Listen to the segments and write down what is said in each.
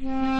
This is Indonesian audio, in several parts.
Yeah.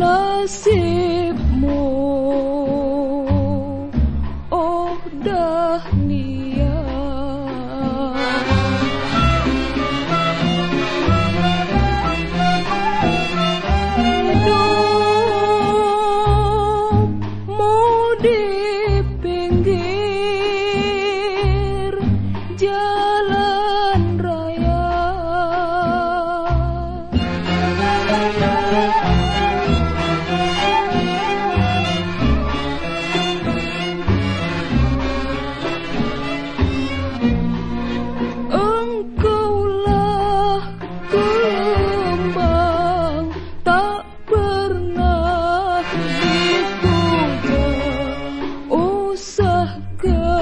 nasibmu good.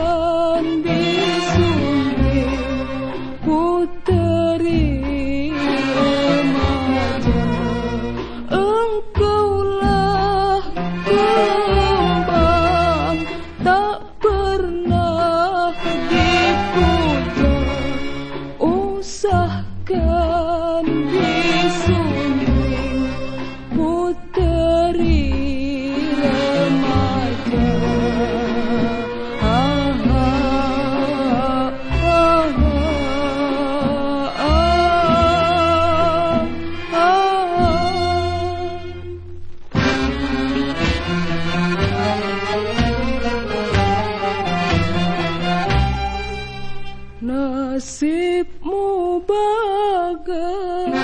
nasibmu bagai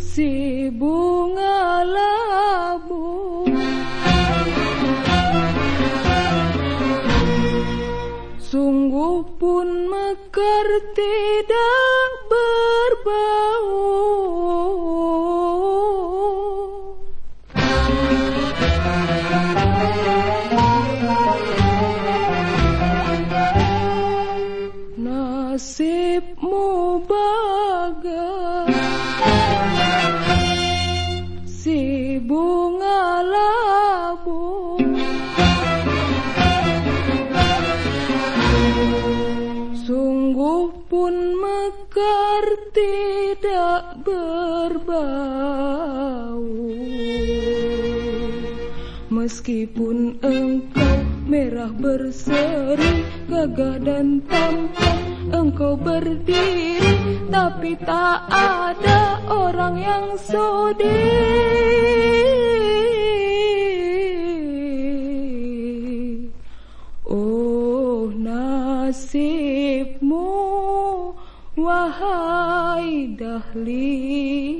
si bunga nasibmu baga si bunga labu. Sungguh pun mekar tidak berbau. Meskipun engkau merah berseri gagah dan tampan engkau berdiri Tapi tak ada orang yang sudi. Oh nasibmu wahai dahlia